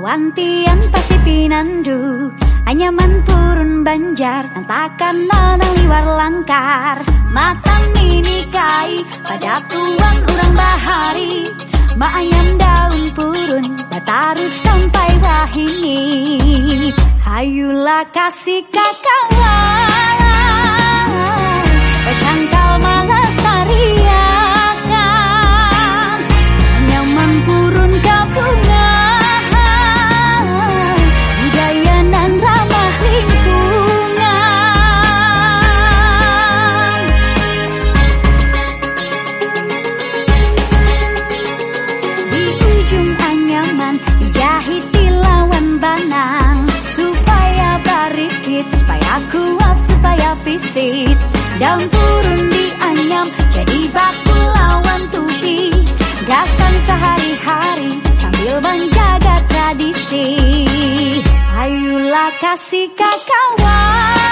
Wantian pasti pinandu Anyaman purun banjar Nantakan nanang liwar langkar. Matang ini kai Pada tuan orang bahari. Maayam daun purun Batarus sampai wahini. Hayulah kasih kakawan Cangkal malas Pisit Daun turun di anyam Jadi baku lawan tubi Gasan sehari-hari Sambil menjaga tradisi. Ayolah kasih kakawan